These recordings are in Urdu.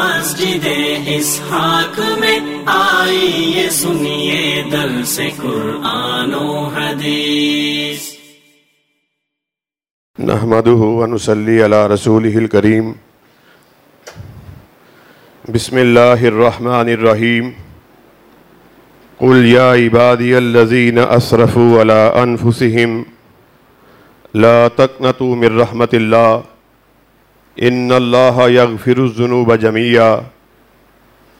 مسجد اسحاق میں آئیے سنیے دل سے قرآن و حدیث۔ نحمده ونصلي على رسوله الكريم بسم الله الرحمن الرحيم قل يا عبادي الذين أسرفوا على أنفسهم لا تقنطوا من رحمة الله ان اللہ یغفر الذنوب جميعا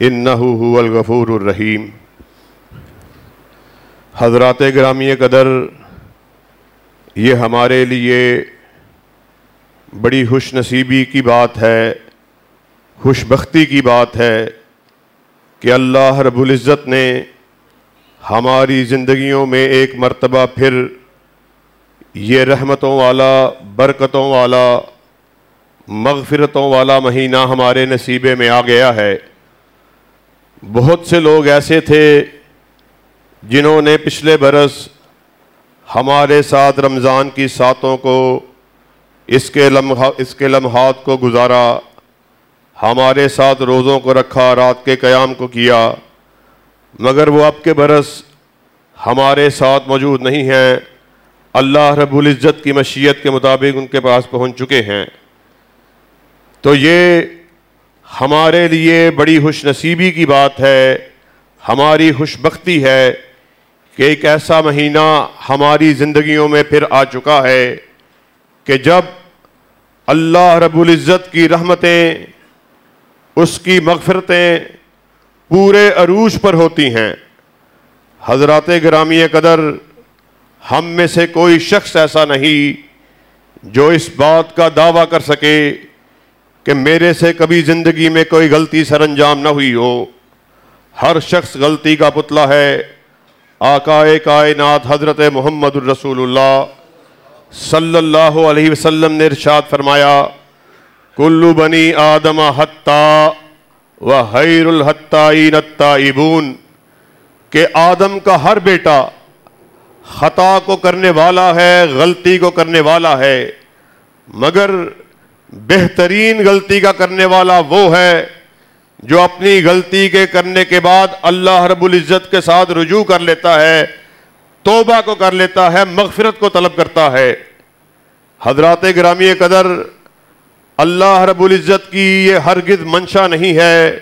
انه هو الغفور الرحیم حضرات گرامی قدر، یہ ہمارے لیے بڑی خوش نصیبی کی بات ہے، خوش بختی کی بات ہے کہ اللہ رب العزت نے ہماری زندگیوں میں ایک مرتبہ پھر یہ رحمتوں والا، برکتوں والا مغفرتوں والا مہینہ ہمارے نصیبے میں آ گیا ہے۔ بہت سے لوگ ایسے تھے جنہوں نے پچھلے برس ہمارے ساتھ رمضان کی ساتوں کو اس کے لمحہ، اس کے لمحات کو گزارا، ہمارے ساتھ روزوں کو رکھا، رات کے قیام کو کیا، مگر وہ اب کے برس ہمارے ساتھ موجود نہیں ہیں۔ اللہ رب العزت کی مشیت کے مطابق ان کے پاس پہنچ چکے ہیں۔ تو یہ ہمارے لیے بڑی خوش نصیبی کی بات ہے، ہماری خوش بختی ہے کہ ایک ایسا مہینہ ہماری زندگیوں میں پھر آ چکا ہے کہ جب اللہ رب العزت کی رحمتیں، اس کی مغفرتیں پورے عروج پر ہوتی ہیں۔ حضرات گرامی قدر، ہم میں سے کوئی شخص ایسا نہیں جو اس بات کا دعویٰ کر سکے کہ میرے سے کبھی زندگی میں کوئی غلطی سر انجام نہ ہوئی ہو۔ ہر شخص غلطی کا پتلا ہے۔ آقائے کائنات حضرت محمد الرسول اللہ صلی اللہ علیہ وسلم نے ارشاد فرمایا، کلو بنی آدم حتیٰ و حیر الحتائی ابون کہ آدم کا ہر بیٹا خطا کو کرنے والا ہے، غلطی کو کرنے والا ہے، مگر بہترین غلطی کا کرنے والا وہ ہے جو اپنی غلطی کے کرنے کے بعد اللہ رب العزت کے ساتھ رجوع کر لیتا ہے، توبہ کو کر لیتا ہے، مغفرت کو طلب کرتا ہے۔ حضرات گرامی قدر، اللہ رب العزت کی یہ ہرگز منشا نہیں ہے،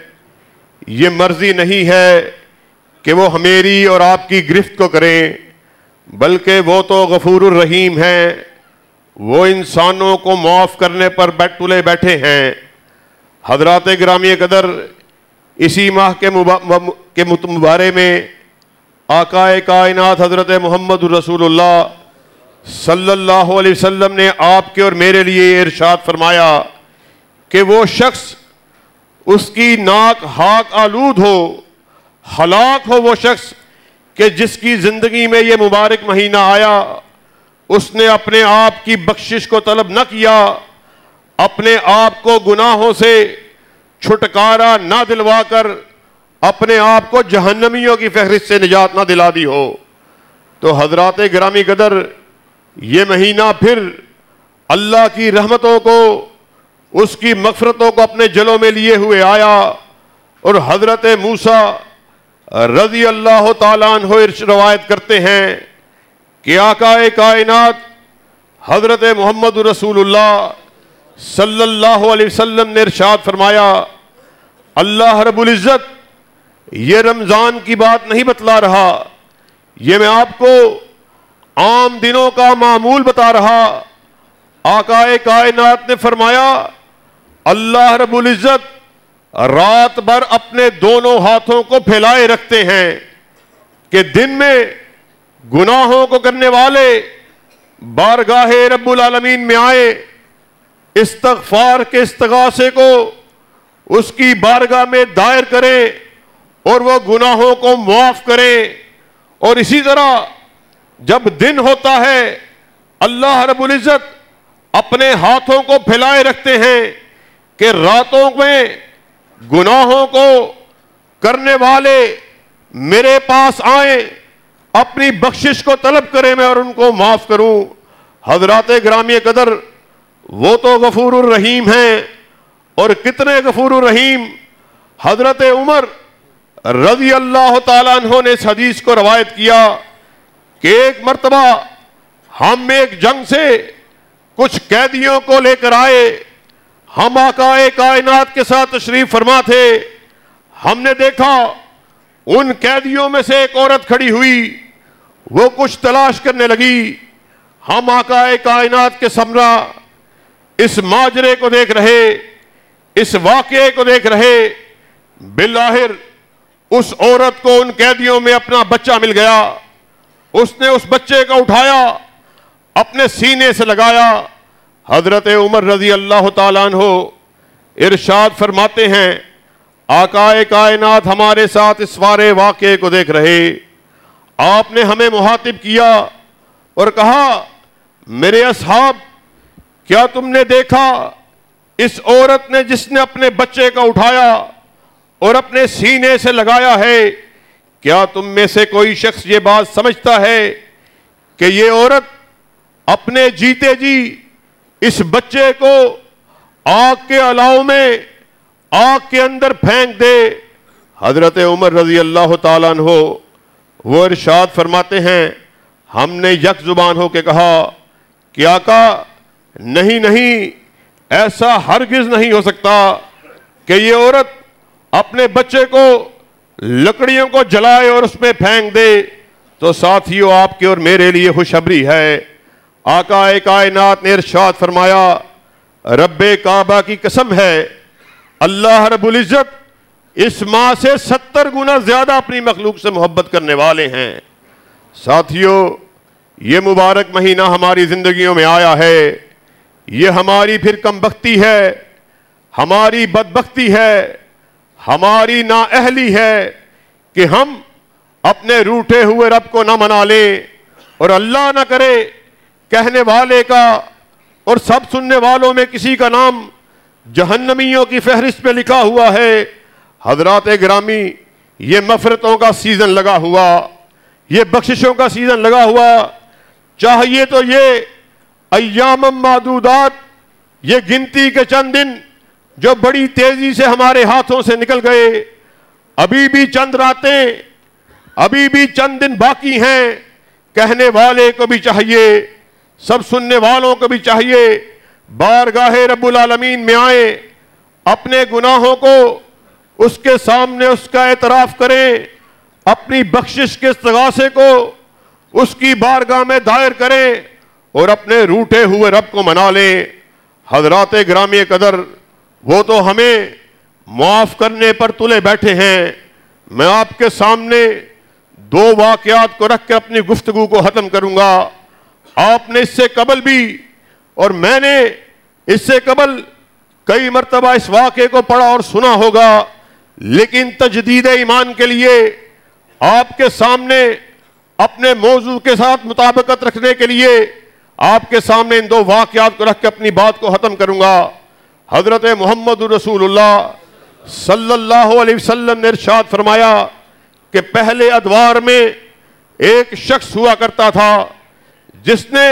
یہ مرضی نہیں ہے کہ وہ ہمیری اور آپ کی گرفت کو کریں، بلکہ وہ تو غفور الرحیم ہیں۔ وہ انسانوں کو معاف کرنے پر بیٹھ تلے بیٹھے ہیں۔ حضرات گرامی قدر اسی ماہ کے مبارے میں آقائے کائنات حضرت محمد الرسول اللہ صلی اللہ علیہ وسلم نے آپ کے اور میرے لیے ارشاد فرمایا کہ وہ شخص اس کی ناک ہاک آلود ہو، ہلاک ہو وہ شخص کہ جس کی زندگی میں یہ مبارک مہینہ آیا اس نے اپنے آپ کی بخشش کو طلب نہ کیا، اپنے آپ کو گناہوں سے چھٹکارا نہ دلوا کر اپنے آپ کو جہنمیوں کی فہرست سے نجات نہ دلا دی ہو۔ تو حضرات گرامی قدر، یہ مہینہ پھر اللہ کی رحمتوں کو، اس کی مغفرتوں کو اپنے جلوں میں لیے ہوئے آیا اور حضرت موسا رضی اللہ تعالیٰ عنہ روایت کرتے ہیں۔ کہ آقا کائنات حضرت محمد رسول اللہ صلی اللہ علیہ وسلم نے ارشاد فرمایا، اللہ رب العزت یہ رمضان کی بات نہیں بتلا رہا، یہ میں آپ کو عام دنوں کا معمول بتا رہا۔ آقا کائنات نے فرمایا، اللہ رب العزت رات بھر اپنے دونوں ہاتھوں کو پھیلائے رکھتے ہیں کہ دن میں گناہوں کو کرنے والے بارگاہ رب العالمین میں آئے، استغفار کے استغاثے کو اس کی بارگاہ میں دائر کریں اور وہ گناہوں کو معاف کرے۔ اور اسی طرح جب دن ہوتا ہے، اللہ رب العزت اپنے ہاتھوں کو پھیلائے رکھتے ہیں کہ راتوں میں گناہوں کو کرنے والے میرے پاس آئیں۔ اپنی بخشش کو طلب کریں میں اور ان کو معاف کروں۔ حضرات گرامی قدر، وہ تو غفور الرحیم ہیں۔ اور کتنے غفور الرحیم۔ حضرت عمر رضی اللہ تعالیٰ عنہ نے اس حدیث کو روایت کیا کہ ایک مرتبہ ہم ایک جنگ سے کچھ قیدیوں کو لے کر آئے۔ ہم آقائے کائنات کے ساتھ تشریف فرما تھے۔ ہم نے دیکھا، ان قیدیوں میں سے ایک عورت کھڑی ہوئی۔ وہ کچھ تلاش کرنے لگی۔ ہم آقائے کائنات کے سمرا اس ماجرے کو دیکھ رہے، اس واقعے کو دیکھ رہے۔ بالآخر اس عورت کو ان قیدیوں میں اپنا بچہ مل گیا۔ اس نے اس بچے کو اٹھایا، اپنے سینے سے لگایا۔ حضرت عمر رضی اللہ تعالیٰ عنہ ارشاد فرماتے ہیں، آقائے کائنات ہمارے ساتھ اس وارے واقعے کو دیکھ رہے۔ آپ نے ہمیں محاطب کیا اور کہا، میرے اصحاب، کیا تم نے دیکھا؟ اس عورت نے جس نے اپنے بچے کا اٹھایا اور اپنے سینے سے لگایا ہے، کیا تم میں سے کوئی شخص یہ بات سمجھتا ہے کہ یہ عورت اپنے جیتے جی اس بچے کو آگ کے علاؤ میں آگ کے اندر پھینک دے؟ حضرت عمر رضی اللہ تعالیٰ عنہ وہ ارشاد فرماتے ہیں، ہم نے یک زبان ہو کے کہا کہ آقا نہیں نہیں، ایسا ہرگز نہیں ہو سکتا کہ یہ عورت اپنے بچے کو لکڑیوں کو جلائے اور اس میں پھینک دے۔ تو ساتھیوں آپ کے اور میرے لیے خوشبری ہے۔ آقا کائنات نے ارشاد فرمایا، رب کعبہ کی قسم ہے، اللہ رب العزت اس ماں سے ستر گنا زیادہ اپنی مخلوق سے محبت کرنے والے ہیں۔ ساتھیوں یہ مبارک مہینہ ہماری زندگیوں میں آیا ہے۔ یہ ہماری پھر کم بختی ہے۔ ہماری بدبختی ہے۔ ہماری نا اہلی ہے کہ ہم اپنے روٹے ہوئے رب کو نہ منا لیں اور اللہ نہ کرے کہنے والے کا اور سب سننے والوں میں کسی کا نام جہنمیوں کی فہرست پہ لکھا ہوا ہے۔ حضرات گرامی، یہ مفرتوں کا سیزن لگا ہوا، یہ بخششوں کا سیزن لگا ہوا، چاہیے تو یہ ایام معدودات، یہ گنتی کے چند دن جو بڑی تیزی سے ہمارے ہاتھوں سے نکل گئے، ابھی بھی چند راتیں، ابھی بھی چند دن باقی ہیں، کہنے والے کو بھی چاہیے، سب سننے والوں کو بھی چاہیے، بارگاہ رب العالمین میں آئے اپنے گناہوں کو اس کے سامنے اس کا اعتراف کریں، اپنی بخشش کے استغاثے کو اس کی بارگاہ میں دائر کریں اور اپنے روٹے ہوئے رب کو منا لیں۔ حضرات گرامی قدر، وہ تو ہمیں معاف کرنے پر تلے بیٹھے ہیں۔ میں آپ کے سامنے دو واقعات کو رکھ کے اپنی گفتگو کو ختم کروں گا۔ آپ نے اس سے قبل بھی اور میں نے اس سے قبل کئی مرتبہ اس واقعے کو پڑھا اور سنا ہوگا۔ لیکن تجدید ایمان کے لیے آپ کے سامنے اپنے موضوع کے ساتھ مطابقت رکھنے کے لیے آپ کے سامنے ان دو واقعات کو رکھ کے اپنی بات کو ختم کروں گا۔ حضرت محمد رسول اللہ صلی اللہ علیہ وسلم نے ارشاد فرمایا کہ پہلے ادوار میں ایک شخص ہوا کرتا تھا جس نے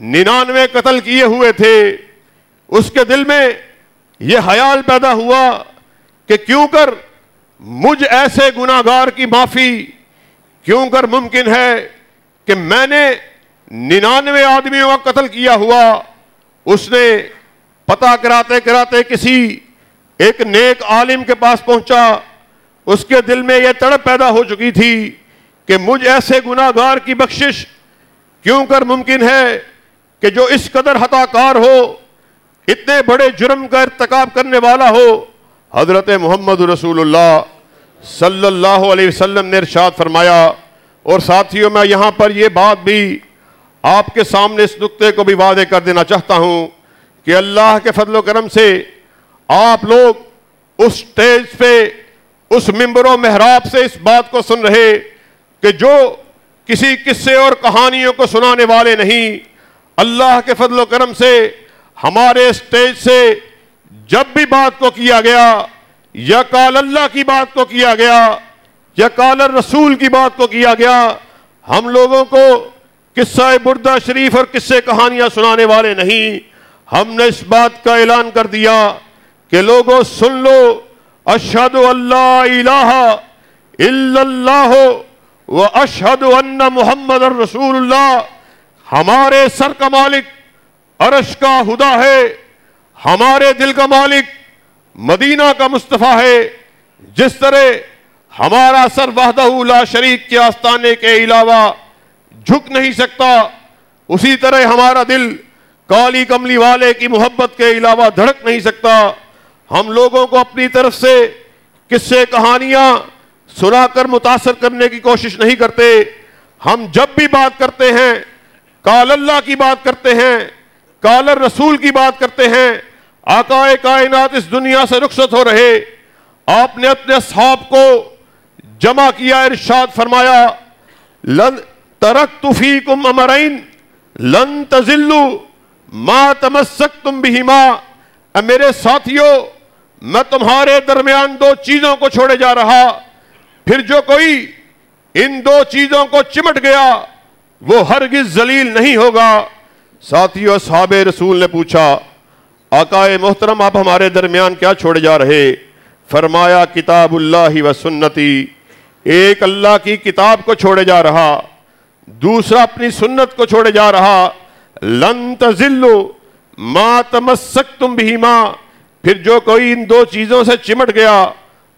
ننانوے قتل کیے ہوئے تھے۔ اس کے دل میں یہ خیال پیدا ہوا کہ کیوں کر مجھ ایسے گناگار کی معافی کیوں کر ممکن ہے کہ میں نے ننانوے آدمیوں کا قتل کیا ہوا، اس نے پتا کراتے کراتے کسی ایک نیک عالم کے پاس پہنچا، اس کے دل میں یہ تڑپ پیدا ہو چکی تھی کہ مجھ ایسے گناگار کی بخشش کیوں کر ممکن ہے کہ جو اس قدر حتا کار ہو، اتنے بڑے جرم کا ارتکاب کرنے والا ہو حضرت محمد رسول اللہ صلی اللہ علیہ وسلم نے ارشاد فرمایا، اور ساتھیوں، میں یہاں پر یہ بات بھی آپ کے سامنے اس نقطے کو بھی وعدے کر دینا چاہتا ہوں کہ اللہ کے فضل و کرم سے آپ لوگ اس سٹیج پہ، اس ممبر و محراب سے اس بات کو سن رہے کہ جو کسی قصے اور کہانیوں کو سنانے والے نہیں، اللہ کے فضل و کرم سے، ہمارے اسٹیج سے جب بھی بات کو کیا گیا، یا کال اللہ کی بات کو کیا گیا، یا کال رسول کی بات کو کیا گیا، ہم لوگوں کو قصہ بردہ شریف اور قصے کہانیاں سنانے والے نہیں۔ ہم نے اس بات کا اعلان کر دیا کہ لوگوں سن لو، اشہد اللہ الہ الا اللہ و اشہد ان محمد الرسول اللہ۔ ہمارے سر کا مالک عرش کا ہدا ہے۔ ہمارے دل کا مالک مدینہ کا مصطفیٰ ہے، جس طرح ہمارا سر وحدہ لا شریک کے آستانے کے علاوہ جھک نہیں سکتا، اسی طرح ہمارا دل کالی کملی والے کی محبت کے علاوہ دھڑک نہیں سکتا۔ ہم لوگوں کو اپنی طرف سے قصے، کہانیاں سنا کر متاثر کرنے کی کوشش نہیں کرتے۔ ہم جب بھی بات کرتے ہیں، کال اللہ کی بات کرتے ہیں کالر رسول کی بات کرتے ہیں آقا کائنات اس دنیا سے رخصت ہو رہے۔ آپ نے اپنے اصحاب کو جمع کیا، ارشاد فرمایا، لن ترک فیکم امرین، لن تزلو ما تمسک تم بھی ماں میرے ساتھیوں، میں تمہارے درمیان دو چیزوں کو چھوڑے جا رہا۔ پھر جو کوئی ان دو چیزوں کو چمٹ گیا، وہ ہرگز ذلیل نہیں ہوگا۔ ساتھیوں صحاب رسول نے پوچھا، آقا محترم، آپ ہمارے درمیان کیا چھوڑے جا رہے؟ فرمایا، کتاب اللہ و سنتی۔ ایک اللہ کی کتاب کو چھوڑے جا رہا، دوسرا اپنی سنت کو چھوڑے جا رہا۔ لن تزلو ما تمسک تم بھی ماں پھر جو کوئی ان دو چیزوں سے چمٹ گیا،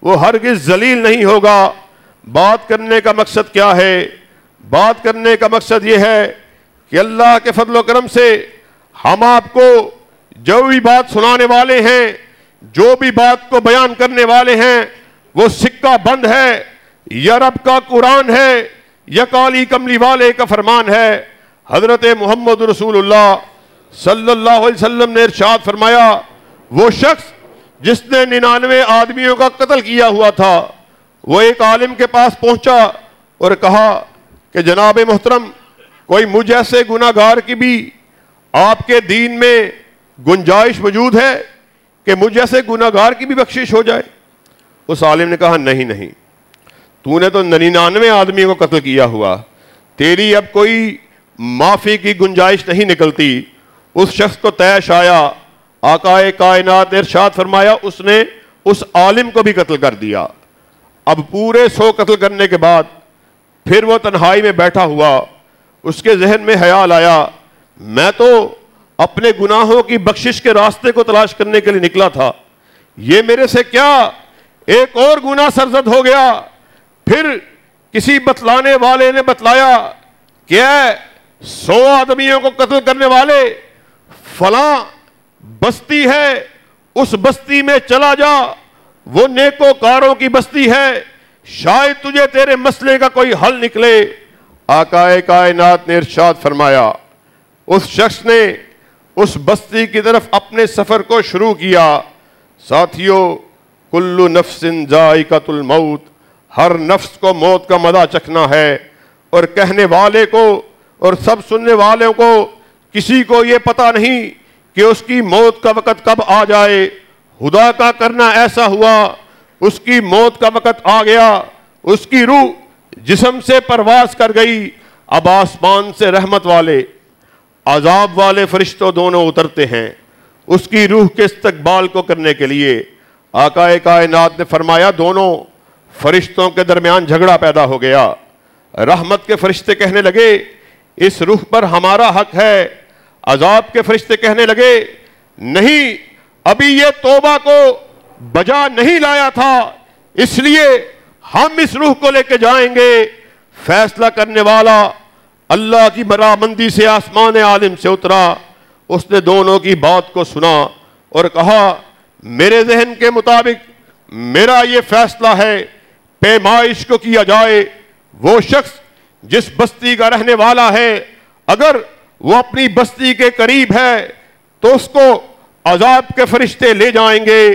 وہ ہرگز ذلیل نہیں ہوگا۔ بات کرنے کا مقصد کیا ہے؟ بات کرنے کا مقصد یہ ہے کہ اللہ کے فضل و کرم سے ہم آپ کو جو بھی بات سنانے والے ہیں، جو بھی بات کو بیان کرنے والے ہیں، وہ سکہ بند ہے، یا رب کا قرآن ہے، یا کالی کملی والے کا فرمان ہے۔ حضرت محمد رسول اللہ صلی اللہ علیہ وسلم نے ارشاد فرمایا، وہ شخص جس نے ننانوے آدمیوں کا قتل کیا ہوا تھا، وہ ایک عالم کے پاس پہنچا اور کہا کہ جناب محترم کوئی مجھ ایسے گناہ گار کی بھی آپ کے دین میں گنجائش موجود ہے کہ مجھ ایسے گناہ گار کی بھی بخشش ہو جائے؟ اس عالم نے کہا، نہیں نہیں۔ تو نے تو ننانوے آدمی کو قتل کیا ہوا۔ تیری اب کوئی معافی کی گنجائش نہیں نکلتی۔ اس شخص کو تیش آیا، آقائے کائنات ارشاد فرمایا، اس نے اس عالم کو بھی قتل کر دیا۔ اب پورے سو قتل کرنے کے بعد پھر وہ تنہائی میں بیٹھا ہوا۔ اس کے ذہن میں خیال آیا، میں تو اپنے گناہوں کی بخشش کے راستے کو تلاش کرنے کے لیے نکلا تھا۔ یہ میرے سے کیا ایک اور گناہ سرزد ہو گیا؟ پھر کسی بتلانے والے نے بتلایا کہ سو آدمیوں کو قتل کرنے والے، فلاں بستی ہے، اس بستی میں چلا جا، وہ نیکو کاروں کی بستی ہے، شاید تجھے تیرے مسئلے کا کوئی حل نکلے۔ آقائے کائنات نے ارشاد فرمایا، اس شخص نے اس بستی کی طرف اپنے سفر کو شروع کیا۔ ساتھیوں کلو نفس ذائقت الموت، ہر نفس کو موت کا مزہ چکھنا ہے۔ اور کہنے والے کو اور سب سننے والوں کو، کسی کو یہ پتا نہیں کہ اس کی موت کا وقت کب آ جائے۔ خدا کا کرنا ایسا ہوا، اس کی موت کا وقت آ گیا، اس کی روح جسم سے پرواز کر گئی، اب آسمان سے رحمت والے، عذاب والے فرشتوں دونوں اترتے ہیں۔ اس کی روح کے استقبال کو کرنے کے لیے آقائے کائنات نے فرمایا، دونوں فرشتوں کے درمیان جھگڑا پیدا ہو گیا۔ رحمت کے فرشتے کہنے لگے، اس روح پر ہمارا حق ہے۔ عذاب کے فرشتے کہنے لگے، نہیں، ابھی یہ توبہ کو بجا نہیں لایا تھا، اس لیے ہم اس روح کو لے کے جائیں گے۔ فیصلہ کرنے والا اللہ کی برامندی سے آسمان عالم سے اترا۔ اس نے دونوں کی بات کو سنا اور کہا، میرے ذہن کے مطابق میرا یہ فیصلہ ہے، پیمائش کو کیا جائے۔ وہ شخص جس بستی کا رہنے والا ہے، اگر وہ اپنی بستی کے قریب ہے، تو اس کو عذاب کے فرشتے لے جائیں گے۔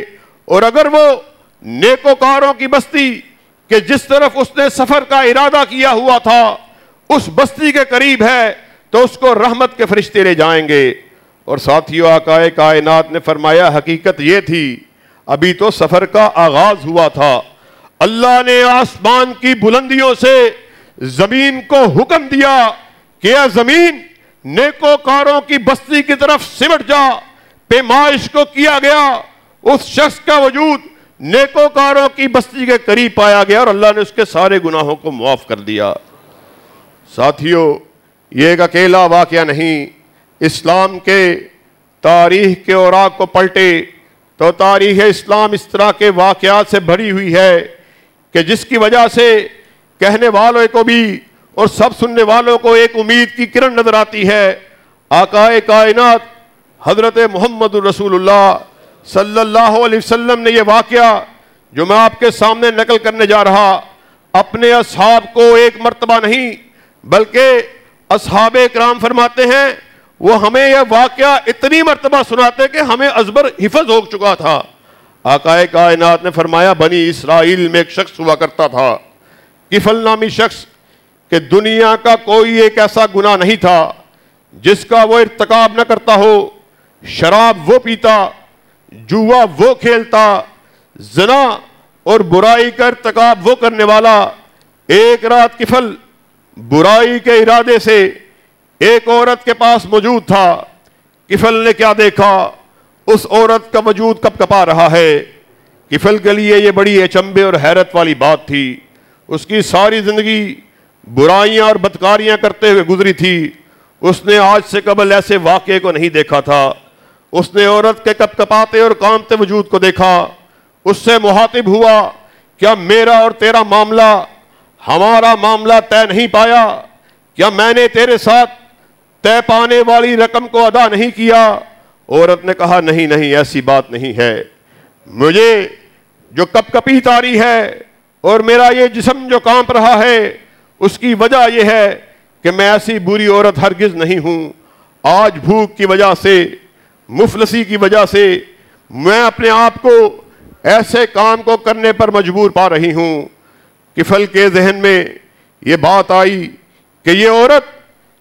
اور اگر وہ نیکوکاروں کی بستی کہ جس طرف اس نے سفر کا ارادہ کیا ہوا تھا، اس بستی کے قریب ہے، تو اس کو رحمت کے فرشتے لے جائیں گے۔ اور ساتھیوں آقائے کائنات نے فرمایا، حقیقت یہ تھی، ابھی تو سفر کا آغاز ہوا تھا۔ اللہ نے آسمان کی بلندیوں سے زمین کو حکم دیا کہ اے زمین، نیکوکاروں کی بستی کی طرف سمٹ جا۔ پیمائش کو کیا گیا، اس شخص کا وجود نیکوکاروں کی بستی کے قریب پایا گیا اور اللہ نے اس کے سارے گناہوں کو معاف کر دیا۔ ساتھیوں یہ ایک اکیلا واقعہ نہیں۔ اسلام کے تاریخ کے اوراق کو پلٹے تو تاریخ اسلام اس طرح کے واقعات سے بھری ہوئی ہے کہ جس کی وجہ سے کہنے والوں کو بھی اور سب سننے والوں کو ایک امید کی کرن نظر آتی ہے۔ آقائے کائنات حضرت محمد الرسول اللہ صلی اللہ علیہ وسلم نے یہ واقعہ جو میں آپ کے سامنے نقل کرنے جا رہا، اپنے اصحاب کو ایک مرتبہ نہیں، بلکہ اصحاب کرام فرماتے ہیں، وہ ہمیں یہ واقعہ اتنی مرتبہ سناتے کہ ہمیں ازبر حفظ ہو چکا تھا۔ آقائے کائنات نے فرمایا، بنی اسرائیل میں ایک شخص ہوا کرتا تھا۔ کفل نامی شخص کہ دنیا کا کوئی ایک ایسا گناہ نہیں تھا، جس کا وہ ارتکاب نہ کرتا ہو، شراب وہ پیتا جوا وہ کھیلتا، زنا اور برائی کا ارتکاب وہ کرنے والا، ایک رات کفل برائی کے ارادے سے ایک عورت کے پاس موجود تھا۔ کفل نے کیا دیکھا؟ اس عورت کا وجود کب کپا رہا ہے؟ کفل کے لیے یہ بڑی اچمبے اور حیرت والی بات تھی۔ اس کی ساری زندگی برائیاں اور بدکاریاں کرتے ہوئے گزری تھی۔ اس نے آج سے قبل ایسے واقعے کو نہیں دیکھا تھا۔ اس نے عورت کے کپ کپاتے اور کامتے وجود کو دیکھا۔ اس سے محاطب ہوا کیا میرا اور تیرا معاملہ، ہمارا معاملہ طے نہیں پایا؟ کیا میں نے تیرے ساتھ طے پانے والی رقم کو ادا نہیں کیا؟ عورت نے کہا، نہیں نہیں، ایسی بات نہیں ہے۔ مجھے جو کپ کپی تاری ہے اور میرا یہ جسم جو کانپ رہا ہے، اس کی وجہ یہ ہے کہ میں ایسی بری عورت ہرگز نہیں ہوں۔ آج بھوک کی وجہ سے مفلسی کی وجہ سے میں اپنے آپ کو ایسے کام کو کرنے پر مجبور پا رہی ہوں کفل کے ذہن میں یہ بات آئی کہ یہ عورت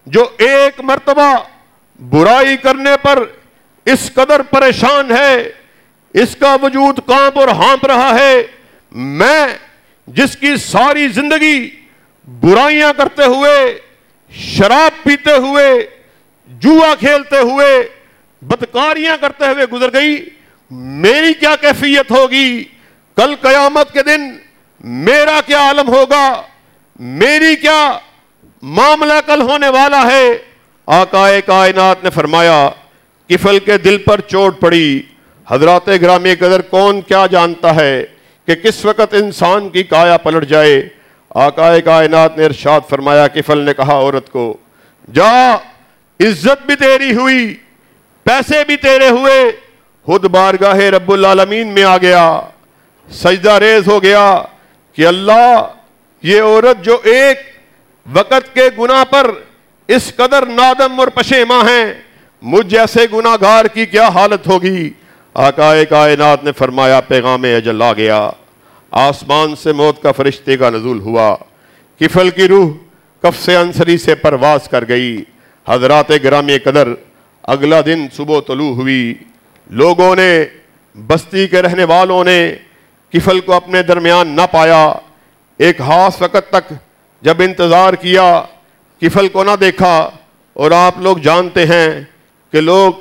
جو ایک مرتبہ برائی کرنے پر اس قدر پریشان ہے، اس کا وجود کانپ اور ہانپ رہا ہے، میں جس کی ساری زندگی برائیاں کرتے ہوئے، شراب پیتے ہوئے، جوا کھیلتے ہوئے بدکاریاں کرتے ہوئے گزر گئی۔ میری کیا کیفیت ہوگی؟ کل قیامت کے دن میرا کیا عالم ہوگا؟ میری کیا معاملہ کل ہونے والا ہے؟ آقائے کائنات نے فرمایا، کفل کے دل پر چوٹ پڑی۔ حضرات گرامی قدر کون کیا جانتا ہے کہ کس وقت انسان کی کایا پلٹ جائے؟ آقائے کائنات نے ارشاد فرمایا، کفل نے کہا عورت کو، جا، عزت بھی تیری ہوئی۔ پیسے بھی تیرے ہوئے۔ خود بارگاہ رب العالمین میں آ گیا۔ سجدہ ریز ہو گیا کہ اللہ، یہ عورت جو ایک وقت کے گناہ پر اس قدر نادم اور پشیماں ہیں، مجھ جیسے گناہ گار کی کیا حالت ہوگی؟ آقائے کائنات نے فرمایا، پیغام اجل آ گیا۔ آسمان سے موت کا فرشتے کا نزول ہوا۔ کفل کی روح کف سے انصری سے پرواز کر گئی۔ حضرات گرامی قدر اگلا دن صبح طلوع ہوئی۔ لوگوں نے، بستی کے رہنے والوں نے کفل کو اپنے درمیان نہ پایا۔ ایک خاص وقت تک جب انتظار کیا، کفل کو نہ دیکھا۔ اور آپ لوگ جانتے ہیں کہ لوگ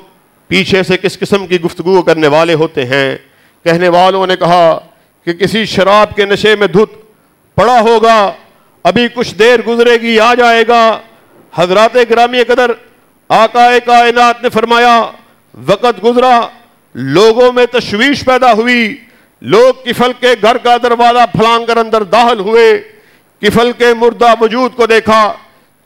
پیچھے سے کس قسم کی گفتگو کرنے والے ہوتے ہیں۔ کہنے والوں نے کہا کہ کسی شراب کے نشے میں دھت پڑا ہوگا، ابھی کچھ دیر گزرے گی، آ جائے گا۔ حضرات گرامی قدر آقا کائنات نے فرمایا، وقت گزرا، لوگوں میں تشویش پیدا ہوئی۔ لوگ کفل کے گھر کا دروازہ پھلانگ کر اندر داخل ہوئے۔ کفل کے مردہ وجود کو دیکھا۔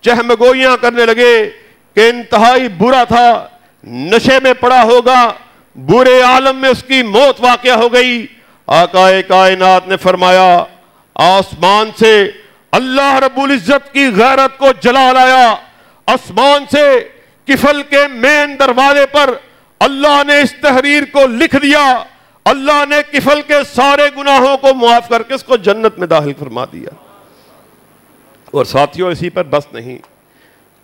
چہم گوئیاں کرنے لگے کہ انتہائی برا تھا۔ نشے میں پڑا ہوگا۔ برے عالم میں اس کی موت واقع ہو گئی۔ آقا کائنات نے فرمایا، آسمان سے اللہ رب العزت کی غیرت کو جلا لایا آسمان سے کفل کے مین دروازے پر اللہ نے اس تحریر کو لکھ دیا۔ اللہ نے کفل کے سارے گناہوں کو معاف کر کے اس کو جنت میں داخل فرما دیا۔ اور ساتھیوں، اسی پر بس نہیں۔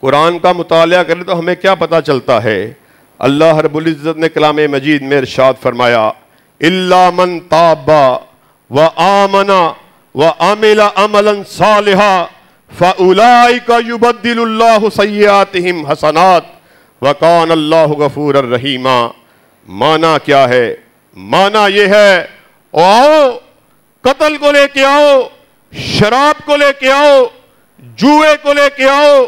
قرآن کا مطالعہ کرے تو ہمیں کیا پتا چلتا ہے۔ اللہ رب العزت نے کلام مجید میں ارشاد فرمایا اللہ من تابا و آمنا و عامل عملا صالحا فاولئک یبدل اللہ سیئاتہم حسنات وکان اللہ غفور الرحیمہ مانا کیا ہے؟ مانا یہ ہے، آؤ، قتل کو لے کے آؤ، شراب کو لے کے آؤ، جوئے کو لے کے آؤ،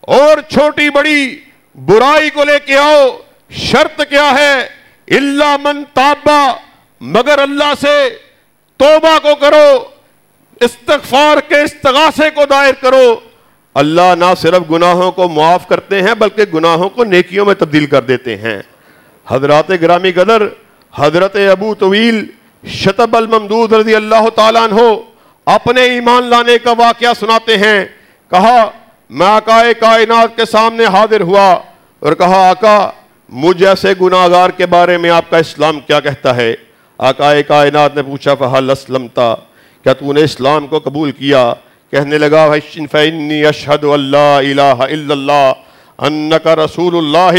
اور چھوٹی بڑی برائی کو لے کے آؤ۔ شرط کیا ہے؟ اللہ من تابا مگر اللہ سے توبہ کو کرو، استغفار کے استغاثے کو دائر کرو۔ اللہ نہ صرف گناہوں کو معاف کرتے ہیں بلکہ گناہوں کو نیکیوں میں تبدیل کر دیتے ہیں۔ حضرات گرامی قدر حضرت ابو طویل، شتب الممدود رضی اللہ تعالیٰ عنہ اپنے ایمان لانے کا واقعہ سناتے ہیں۔ کہا، میں آقا کائنات کے سامنے حاضر ہوا اور کہا، آقا، مجھ جیسے گناہگار کے بارے میں آپ کا اسلام کیا کہتا ہے؟ آقا کائنات نے پوچھا، فہل اسلمتا، کیا تو نے اسلام کو قبول کیا؟ کہنے لگا فَإِنِّي أَشْهَدُ اللہ الہ الا اللہ انکا رسول اللہ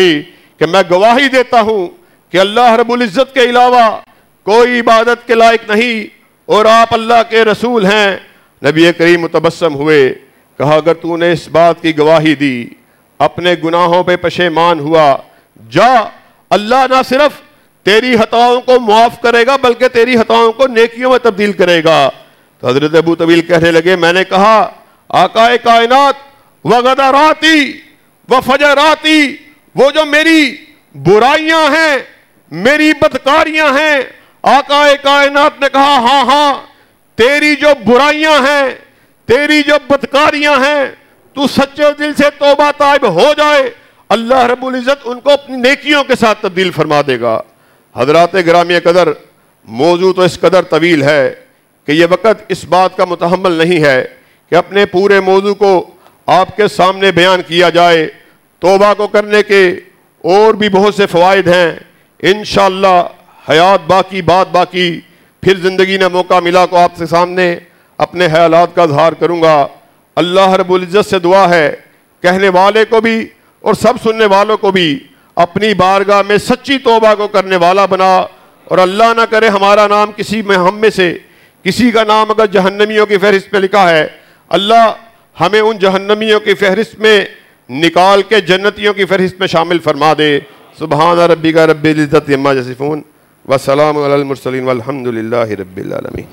کہ میں گواہی دیتا ہوں کہ اللہ رب العزت کے علاوہ کوئی عبادت کے لائق نہیں اور آپ اللہ کے رسول ہیں۔ نبی کریم متبسم ہوئے، کہا، اگر تو نے اس بات کی گواہی دی، اپنے گناہوں پہ پشیمان ہوا، جا، اللہ نہ صرف تیری خطاؤں کو معاف کرے گا، بلکہ تیری خطاؤں کو نیکیوں میں تبدیل کرے گا۔ تو حضرت ابو طویل کہنے لگے، میں نے کہا آقا کائنات، وغدراتی، وفجراتی، وہ جو میری برائیاں ہیں، میری بدکاریاں ہیں آقا کائنات نے کہا ہاں ہاں تیری جو برائیاں ہیں، تیری جو بدکاریاں ہیں، تو سچے دل سے توبہ طائب ہو جائے، اللہ رب العزت ان کو اپنی نیکیوں کے ساتھ تبدیل فرما دے گا۔ حضرات گرامی قدر، موضوع تو اس قدر طویل ہے۔ کہ یہ وقت اس بات کا متحمل نہیں ہے کہ اپنے پورے موضوع کو آپ کے سامنے بیان کیا جائے، توبہ کو کرنے کے اور بھی بہت سے فوائد ہیں۔ انشاءاللہ حیات باقی، بات باقی، پھر زندگی نے موقع ملا کو آپ سے سامنے اپنے خیالات کا اظہار کروں گا۔ اللہ رب العزت سے دعا ہے، کہنے والے کو بھی اور سب سننے والوں کو بھی اپنی بارگاہ میں سچی توبہ کو کرنے والا بنا اور اللہ نہ کرے ہمارا نام کسی میں ہم میں سے کسی کا نام اگر جہنمیوں کی فہرست میں لکھا ہے، اللہ ہمیں ان جہنمیوں کی فہرست میں نکال کے جنتیوں کی فہرست میں شامل فرما دے۔ سبحان ربی کا رب العزت یما جسفون وسلام علی المرسلین والحمد للہ رب العالمین۔